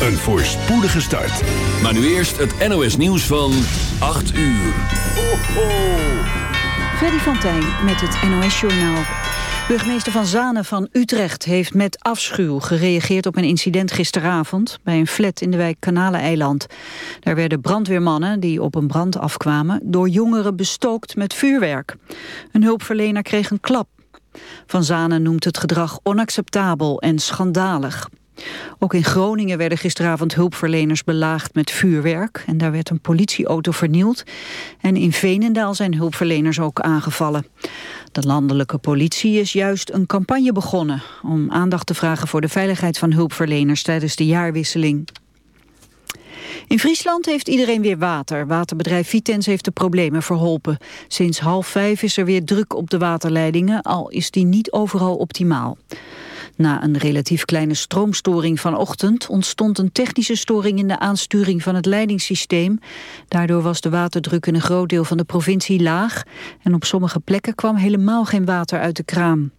een voorspoedige start. Maar nu eerst het NOS nieuws van 8 uur. Ho, ho. Freddy van Tijn met het NOS Journaal. Burgemeester Van Zanen van Utrecht heeft met afschuw gereageerd op een incident gisteravond bij een flat in de wijk Kanaleneiland. Daar werden brandweermannen die op een brand afkwamen door jongeren bestookt met vuurwerk. Een hulpverlener kreeg een klap. Van Zanen noemt het gedrag onacceptabel en schandalig. Ook in Groningen werden gisteravond hulpverleners belaagd met vuurwerk. En daar werd een politieauto vernield. En in Veenendaal zijn hulpverleners ook aangevallen. De landelijke politie is juist een campagne begonnen... om aandacht te vragen voor de veiligheid van hulpverleners tijdens de jaarwisseling. In Friesland heeft iedereen weer water. Waterbedrijf Vitens heeft de problemen verholpen. Sinds half vijf is er weer druk op de waterleidingen, al is die niet overal optimaal. Na een relatief kleine stroomstoring vanochtend ontstond een technische storing in de aansturing van het leidingssysteem. Daardoor was de waterdruk in een groot deel van de provincie laag en op sommige plekken kwam helemaal geen water uit de kraan.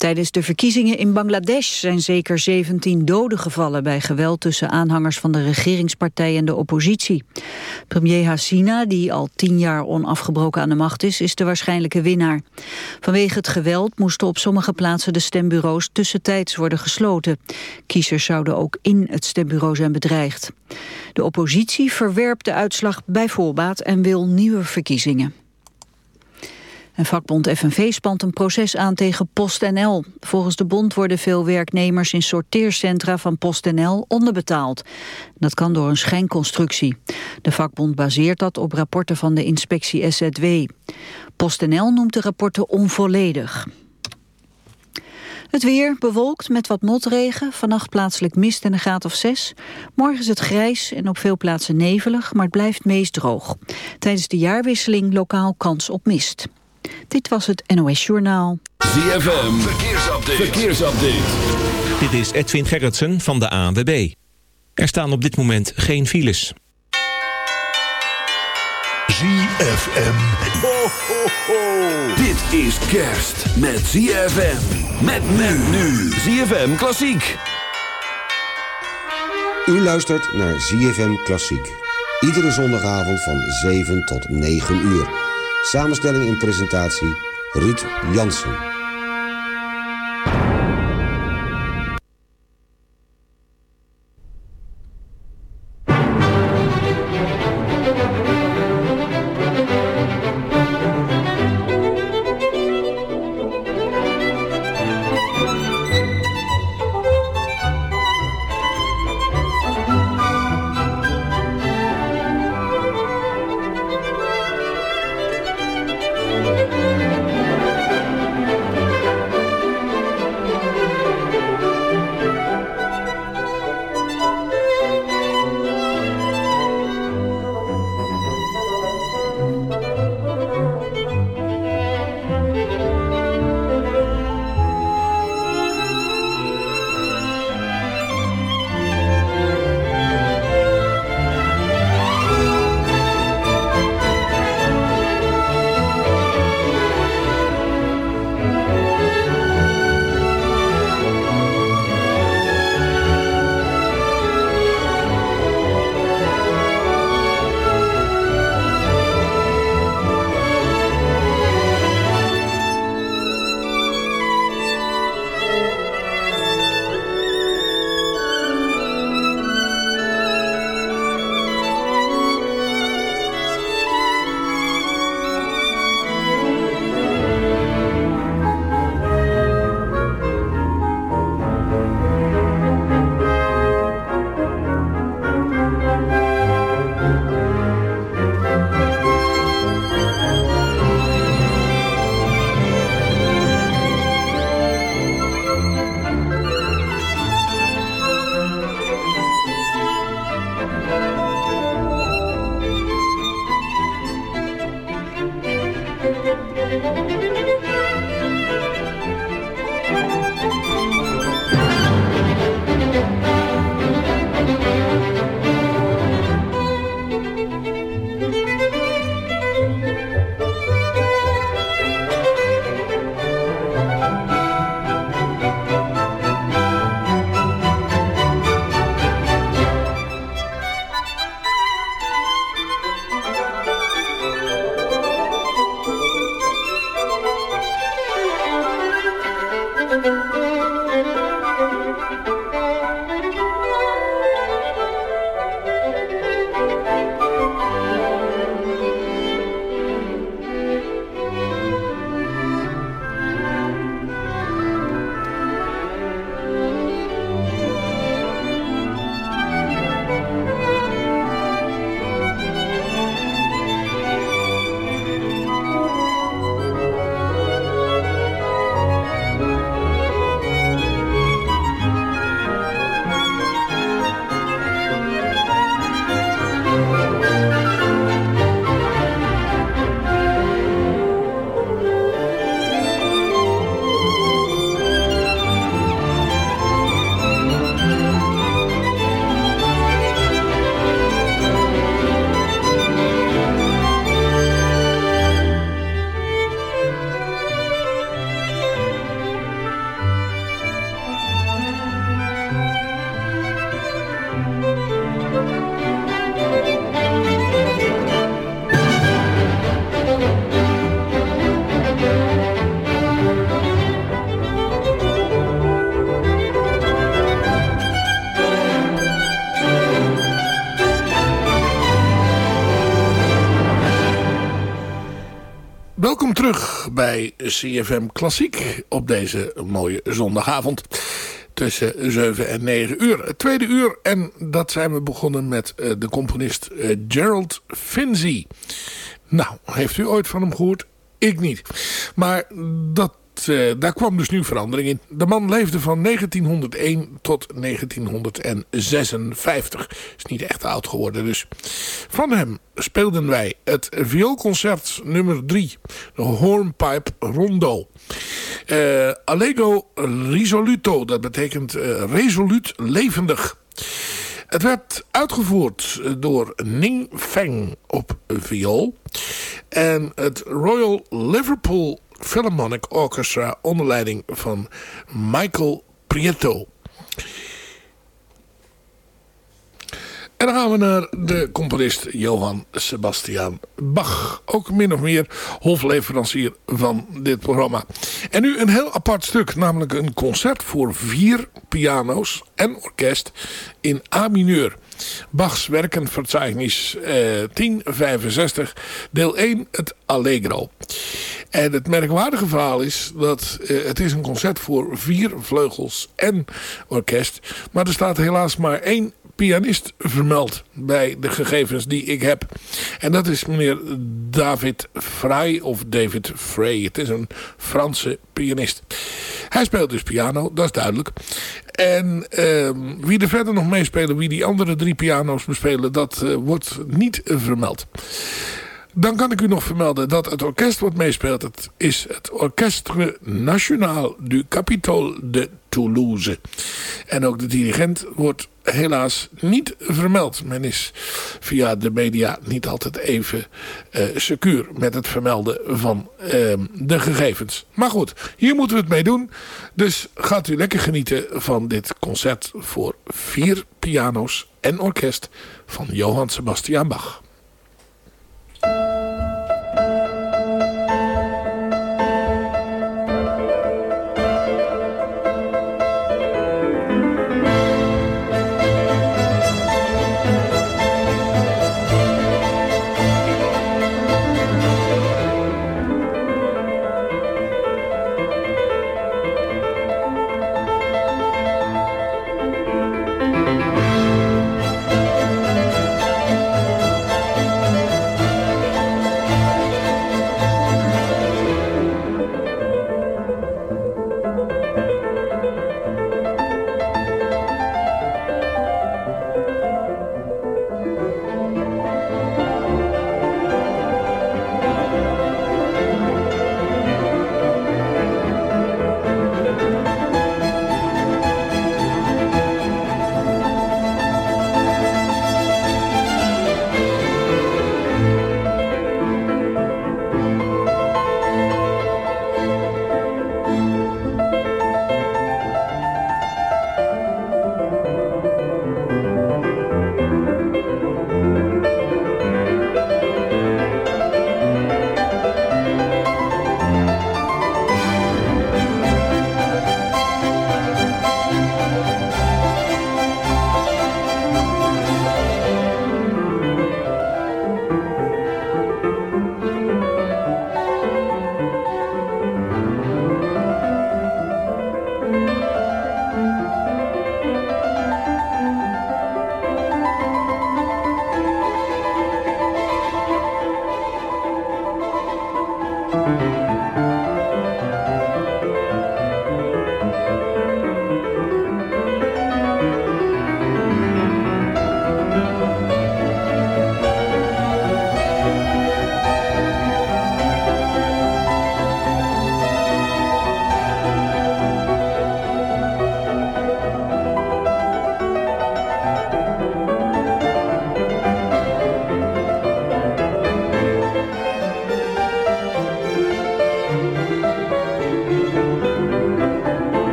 Tijdens de verkiezingen in Bangladesh zijn zeker 17 doden gevallen bij geweld tussen aanhangers van de regeringspartij en de oppositie. Premier Hasina, die al tien jaar onafgebroken aan de macht is, is de waarschijnlijke winnaar. Vanwege het geweld moesten op sommige plaatsen de stembureaus tussentijds worden gesloten. Kiezers zouden ook in het stembureau zijn bedreigd. De oppositie verwerpt de uitslag bij voorbaat en wil nieuwe verkiezingen. En vakbond FNV spant een proces aan tegen PostNL. Volgens de bond worden veel werknemers in sorteercentra van PostNL onderbetaald. Dat kan door een schijnconstructie. De vakbond baseert dat op rapporten van de inspectie SZW. PostNL noemt de rapporten onvolledig. Het weer bewolkt met wat motregen, vannacht plaatselijk mist en een graad of zes. Morgen is het grijs en op veel plaatsen nevelig, maar het blijft meest droog. Tijdens de jaarwisseling lokaal kans op mist. Dit was het NOS Journaal. ZFM, verkeersupdate. verkeersupdate. Dit is Edwin Gerritsen van de ANWB. Er staan op dit moment geen files. ZFM. Ho, ho, ho. Dit is kerst met ZFM. Met men nu. ZFM Klassiek. U luistert naar ZFM Klassiek. Iedere zondagavond van 7 tot 9 uur. Samenstelling en presentatie Ruud Jansen. Bij CFM Klassiek op deze mooie zondagavond. Tussen 7 en 9 uur. Het tweede uur en dat zijn we begonnen met uh, de componist uh, Gerald Finzi. Nou, heeft u ooit van hem gehoord? Ik niet. Maar dat daar kwam dus nu verandering in. De man leefde van 1901 tot 1956. Is niet echt oud geworden dus. Van hem speelden wij het vioolconcert nummer 3. De Hornpipe Rondo. Uh, Allego Risoluto. Dat betekent uh, resoluut levendig. Het werd uitgevoerd door Ning Feng op viool. En het Royal Liverpool Philharmonic Orchestra onder leiding van Michael Prieto. En dan gaan we naar de componist Johann Sebastian Bach. Ook min of meer hofleverancier van dit programma. En nu een heel apart stuk, namelijk een concert voor vier piano's en orkest in A mineur. Bachs Werkenverzeichnis eh, 1065, deel 1, het Allegro. En het merkwaardige verhaal is dat uh, het is een concert voor vier vleugels en orkest. Maar er staat helaas maar één pianist vermeld bij de gegevens die ik heb. En dat is meneer David Frey of David Frey. Het is een Franse pianist. Hij speelt dus piano, dat is duidelijk. En uh, wie er verder nog meespelen, wie die andere drie piano's bespelen, dat uh, wordt niet vermeld. Dan kan ik u nog vermelden dat het orkest wat meespeelt... het is het Orchestre National du Capitole de Toulouse. En ook de dirigent wordt helaas niet vermeld. Men is via de media niet altijd even uh, secuur met het vermelden van uh, de gegevens. Maar goed, hier moeten we het mee doen. Dus gaat u lekker genieten van dit concert voor vier piano's en orkest van Johann Sebastian Bach.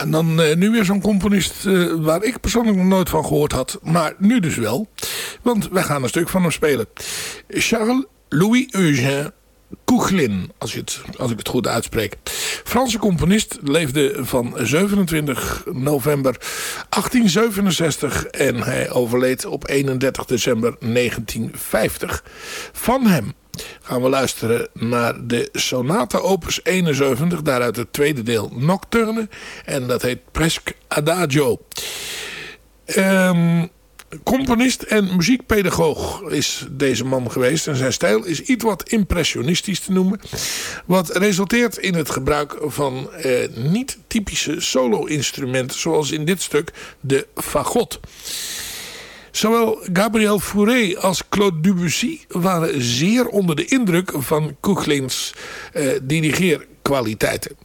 En dan uh, nu weer zo'n componist uh, waar ik persoonlijk nog nooit van gehoord had. Maar nu dus wel. Want wij gaan een stuk van hem spelen. Charles Louis Eugène Koechlin, als, het, als ik het goed uitspreek. Franse componist, leefde van 27 november 1867 en hij overleed op 31 december 1950. Van hem gaan we luisteren naar de Sonata Opus 71, daaruit het tweede deel Nocturne. En dat heet Presque Adagio. Um, componist en muziekpedagoog is deze man geweest. En zijn stijl is iets wat impressionistisch te noemen. Wat resulteert in het gebruik van eh, niet-typische solo-instrumenten. Zoals in dit stuk de fagot. Zowel Gabriel Fauré als Claude Debussy waren zeer onder de indruk van Koechlins eh, dirigeerkwaliteiten.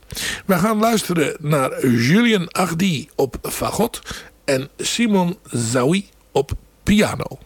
We gaan luisteren naar Julien Hardy op fagot en Simon Zawi op piano.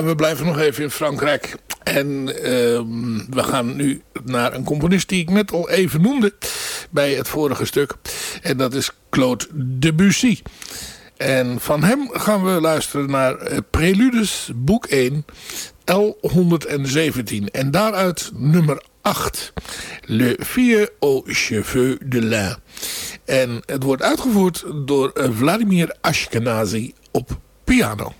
We blijven nog even in Frankrijk. En uh, we gaan nu naar een componist die ik net al even noemde bij het vorige stuk. En dat is Claude Debussy. En van hem gaan we luisteren naar eh, Preludes, boek 1, L117. En daaruit nummer 8, Le Vieux aux cheveux de lin. En het wordt uitgevoerd door eh, Vladimir Ashkenazi op piano.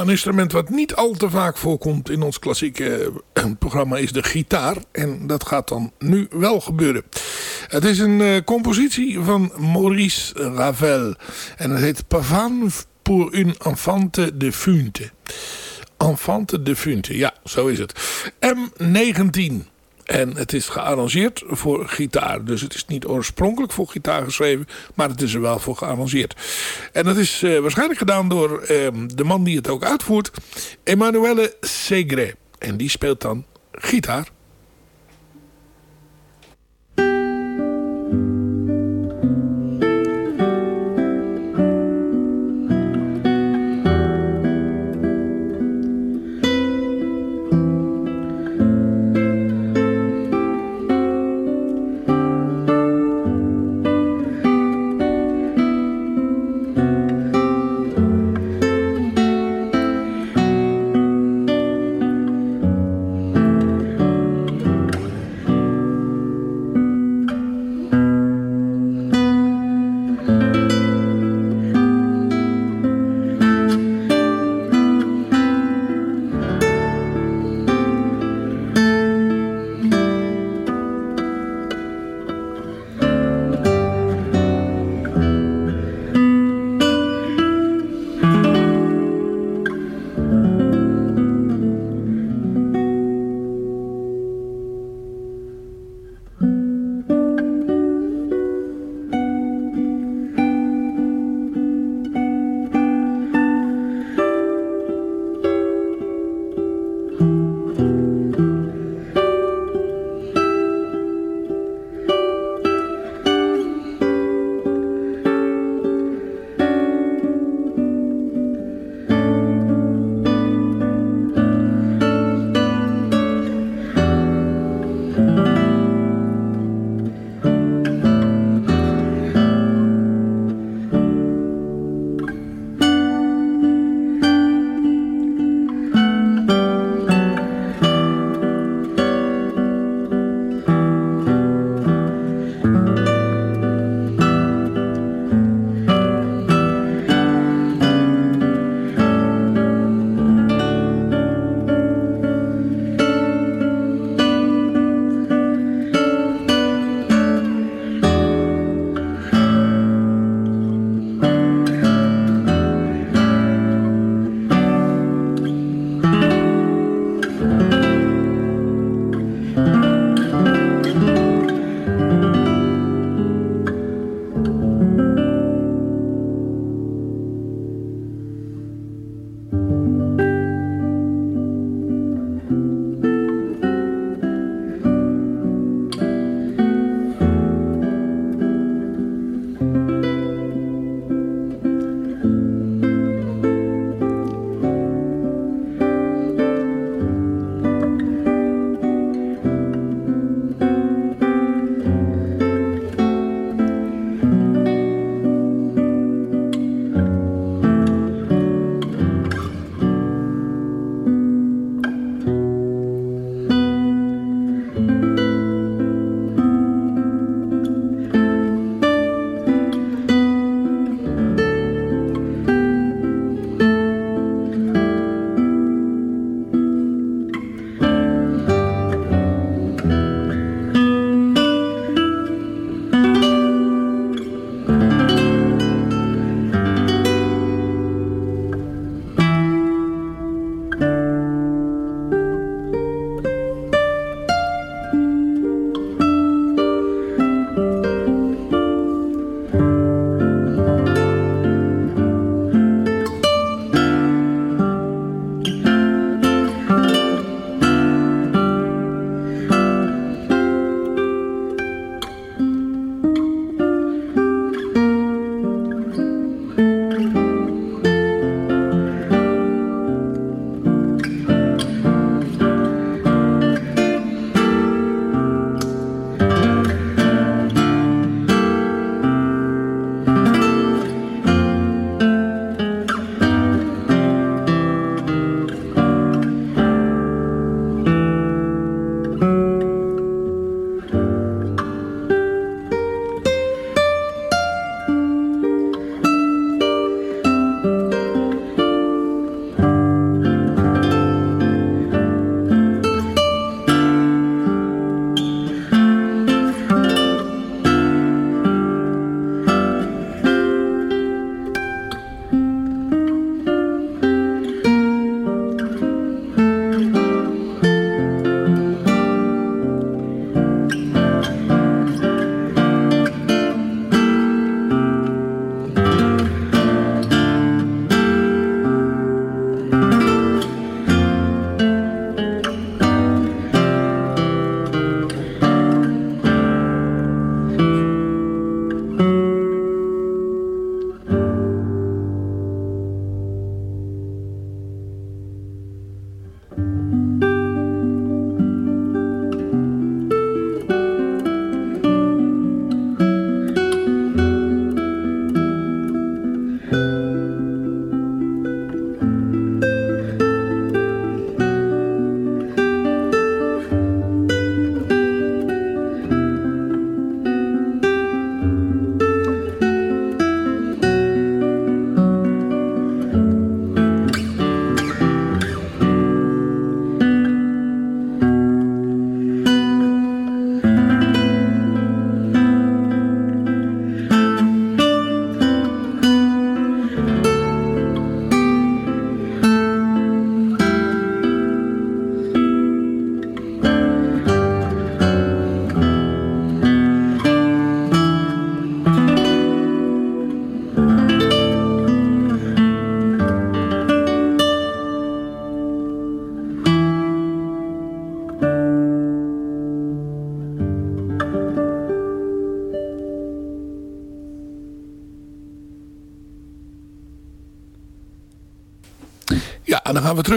Een instrument wat niet al te vaak voorkomt in ons klassieke eh, programma is de gitaar. En dat gaat dan nu wel gebeuren. Het is een uh, compositie van Maurice Ravel. En het heet Pavane pour une enfante de funte. Enfante de funte, ja, zo is het. M19. En het is gearrangeerd voor gitaar. Dus het is niet oorspronkelijk voor gitaar geschreven. Maar het is er wel voor gearrangeerd. En dat is uh, waarschijnlijk gedaan door uh, de man die het ook uitvoert. Emanuele Segre. En die speelt dan gitaar.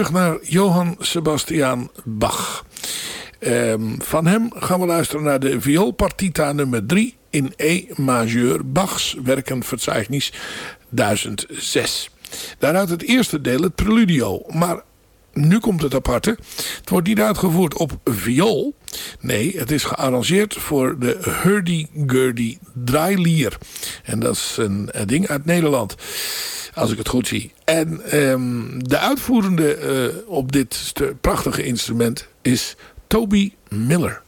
Terug naar Johann Sebastian Bach. Ehm, van hem gaan we luisteren naar de vioolpartita nummer 3 in E majeur. Bachs werkenverzeichnis 1006. Daaruit het eerste deel, het preludio. Maar nu komt het aparte. Het wordt niet uitgevoerd op viool. Nee, het is gearrangeerd voor de hurdy-gurdy draailier. En dat is een, ding uit Nederland. Als ik het goed zie. En um, de uitvoerende uh, op dit prachtige instrument is Toby Miller.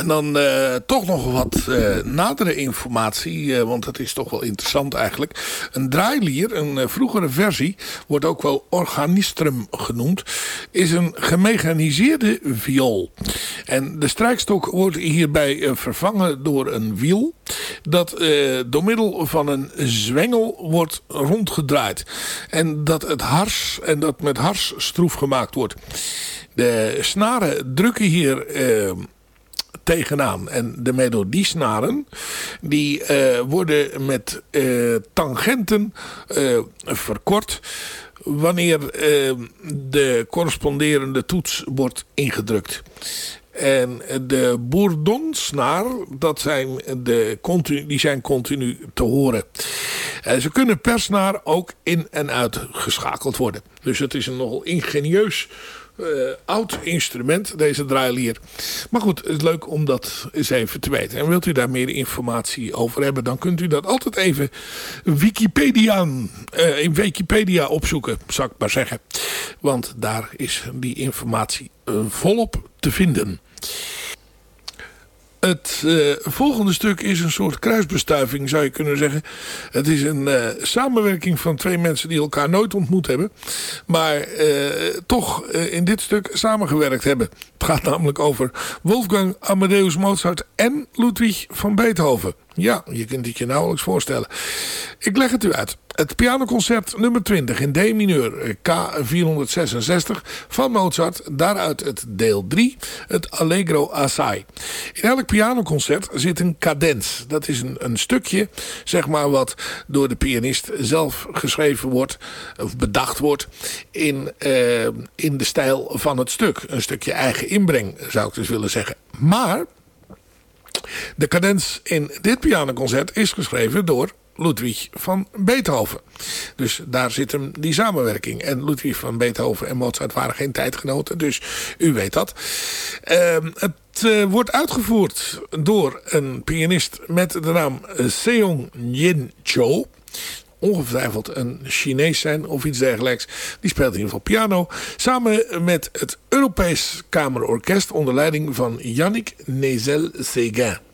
En dan uh, toch nog wat uh, nadere informatie, uh, want dat is toch wel interessant eigenlijk. Een draailier, een vroegere versie, wordt ook wel organistrum genoemd, is een gemechaniseerde viool. En de strijkstok wordt hierbij eh, vervangen door een wiel dat eh, door middel van een zwengel wordt rondgedraaid. En dat het hars en dat met hars stroef gemaakt wordt. De snaren drukken hier eh, tegenaan. En de melodiesnaren die eh, worden met eh, tangenten eh, verkort wanneer de corresponderende toets wordt ingedrukt. En de bourdonsnaar, dat zijn de continu, die zijn continu te horen. En ze kunnen per snaar ook in en uit geschakeld worden. Dus het is een nogal ingenieus oud instrument, deze draailier. Maar goed, het is leuk om dat eens even te weten. En wilt u daar meer informatie over hebben, dan kunt u dat altijd even Wikipedia, uh, in Wikipedia opzoeken, zou ik maar zeggen. Want daar is die informatie uh, volop te vinden. Het uh, volgende stuk is een soort kruisbestuiving, zou je kunnen zeggen. Het is een uh, samenwerking van twee mensen die elkaar nooit ontmoet hebben. Maar uh, toch in dit stuk samengewerkt hebben. Het gaat namelijk over Wolfgang Amadeus Mozart en Ludwig van Beethoven. Ja, je kunt het je nauwelijks voorstellen. Ik leg het u uit. Het pianoconcert nummer 20 in D mineur K466 van Mozart. Daaruit het deel 3, het Allegro Assai. In elk pianoconcert zit een cadens. Dat is een, een stukje, zeg maar, wat door de pianist zelf geschreven wordt, of bedacht wordt, in, uh, in de stijl van het stuk. Een stukje eigen inbreng, zou ik dus willen zeggen. Maar de cadens in dit pianoconcert is geschreven door Ludwig van Beethoven. Dus daar zit hem die samenwerking. En Ludwig van Beethoven en Mozart waren geen tijdgenoten, dus u weet dat. Uh, het uh, wordt uitgevoerd door een pianist met de naam Seong Yin Cho ongetwijfeld een Chinees zijn of iets dergelijks. Die speelt in ieder geval piano. Samen met het Europees Kamerorkest onder leiding van Yannick Nezel-Séguin.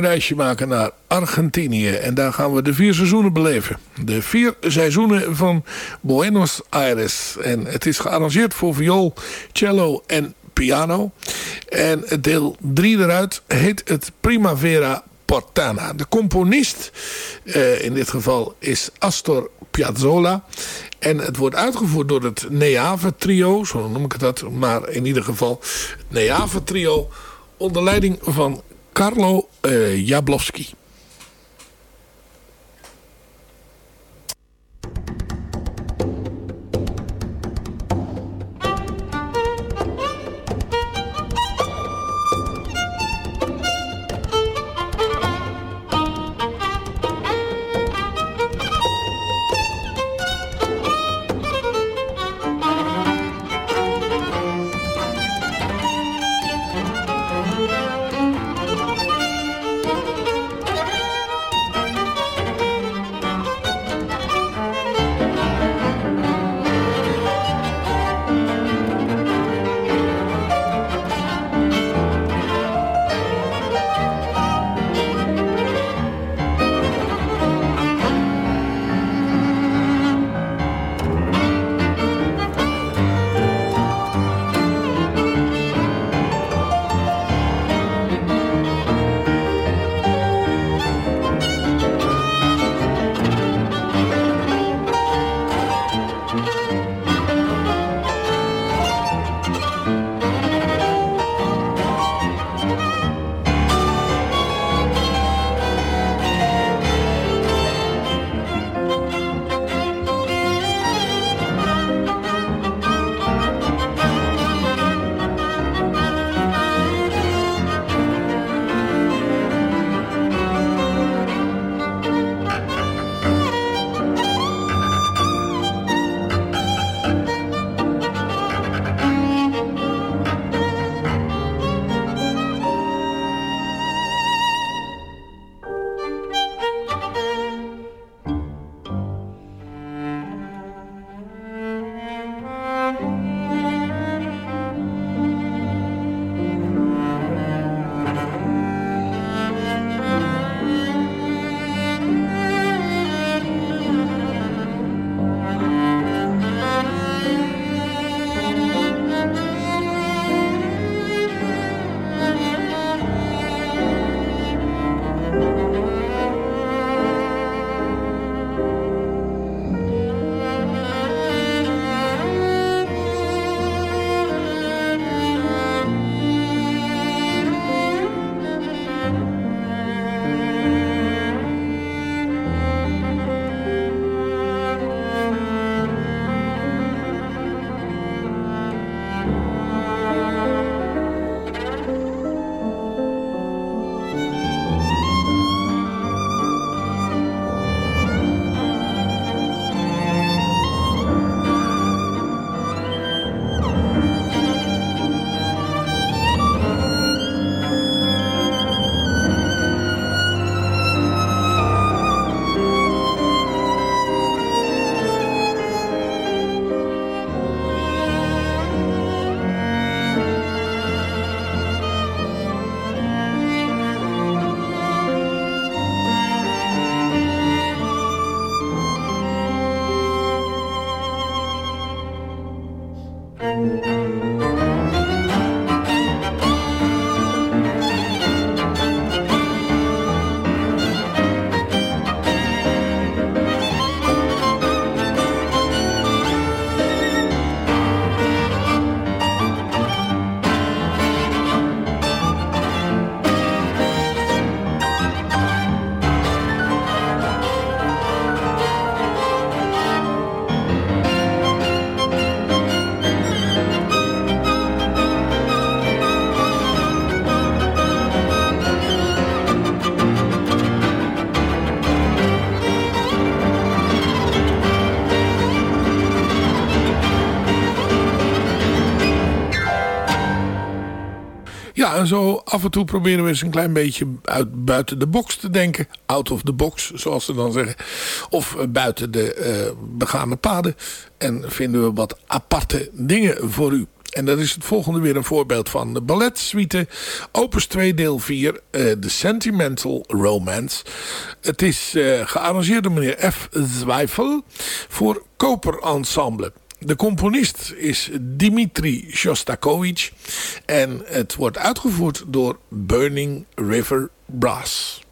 Reisje maken naar Argentinië. En daar gaan we de vier seizoenen beleven. De vier seizoenen van Buenos Aires. En het is gearrangeerd voor viool, cello en piano. En deel 3 eruit heet het Primavera Portana. De componist uh, in dit geval is Astor Piazzolla. En het wordt uitgevoerd door het Neave Trio, zo noem ik het dat. Maar in ieder geval het Neave Trio onder leiding van Carlo uh, Jablowski. Zo af en toe proberen we eens een klein beetje uit, buiten de box te denken. Out of the box, zoals ze dan zeggen. Of uh, buiten de uh, begane paden. En vinden we wat aparte dingen voor u. En dat is het volgende weer een voorbeeld van de balletsuite. Opus 2 deel 4, uh, The Sentimental Romance. Het is gearrangeerd door meneer F. Zwijfel voor Koper Ensemble. De componist is Dimitri Shostakovich. En het wordt uitgevoerd door Burning River Brass.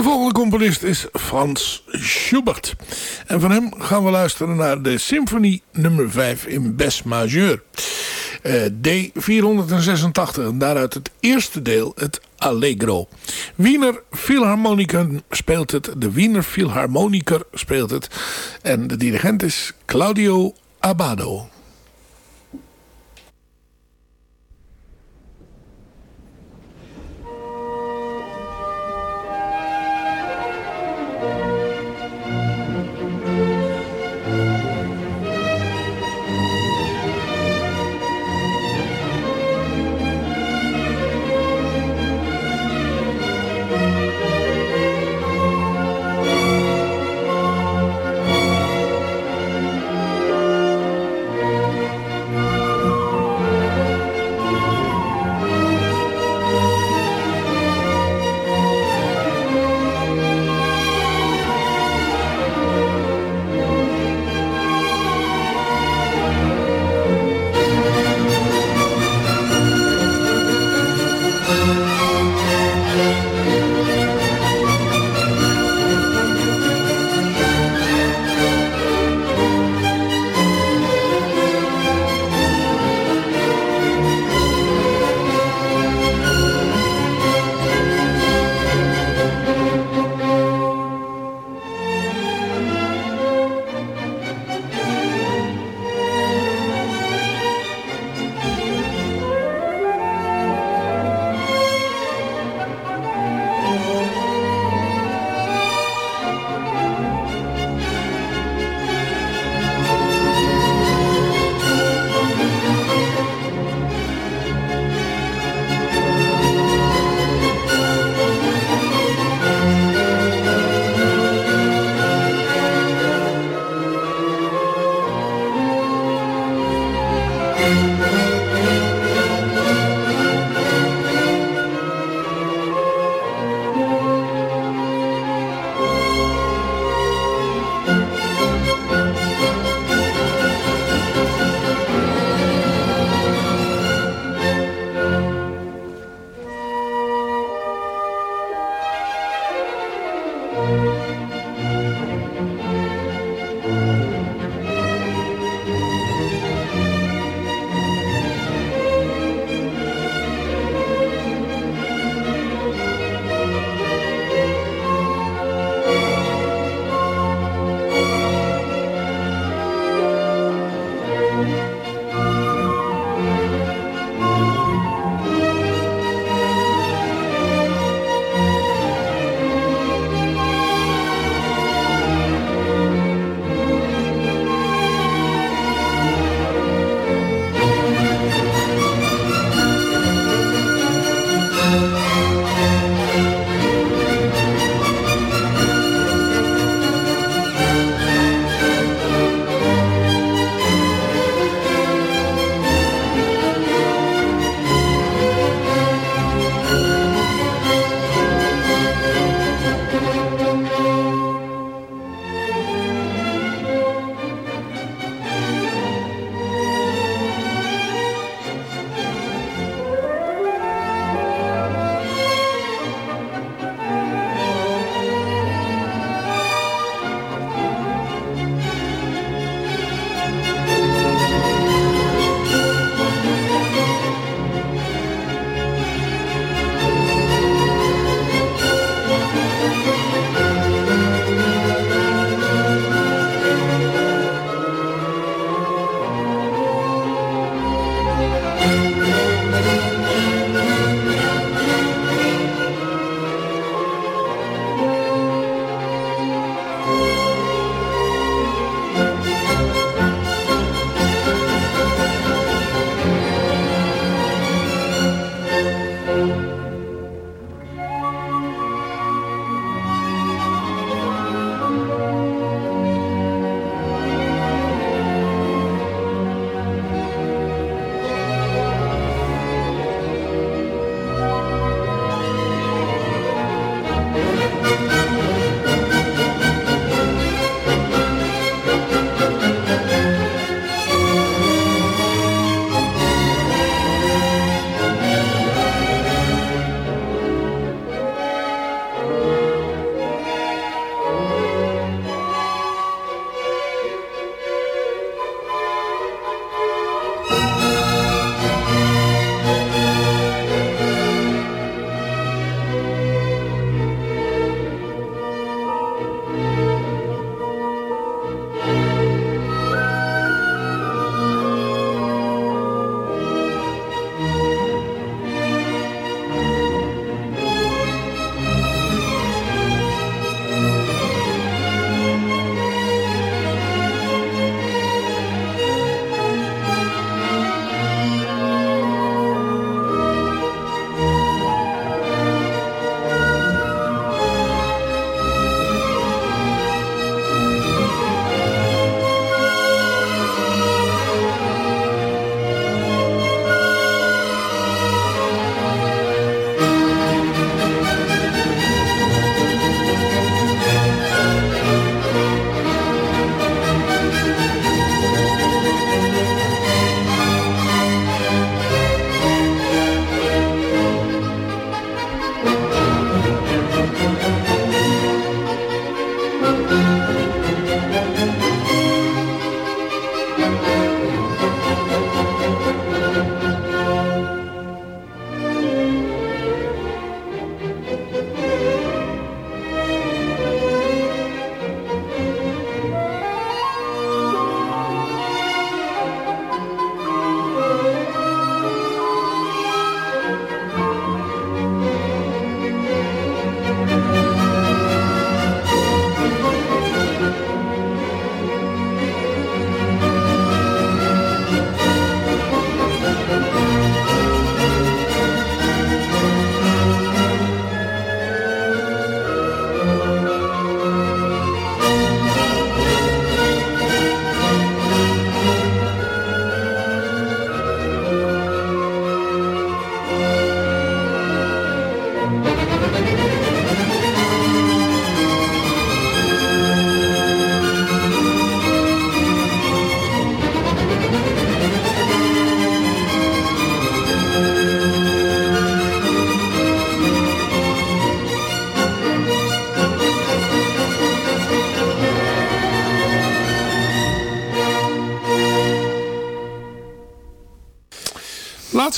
De volgende componist is Frans Schubert. En van hem gaan we luisteren naar de symfonie nummer 5 in Bes majeur. Uh, D486 en daaruit het eerste deel, het Allegro. Wiener Philharmoniker speelt het, de Wiener Philharmoniker speelt het. En de dirigent is Claudio Abado.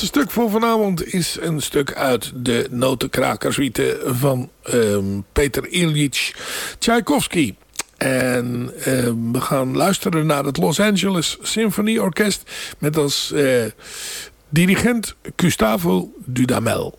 Laatste stuk voor vanavond is een stuk uit de notenkrakersuite van um, Peter Ilyich Tchaikovsky. En uh, we gaan luisteren naar het Los Angeles Symphony Orkest met als uh, dirigent Gustavo Dudamel.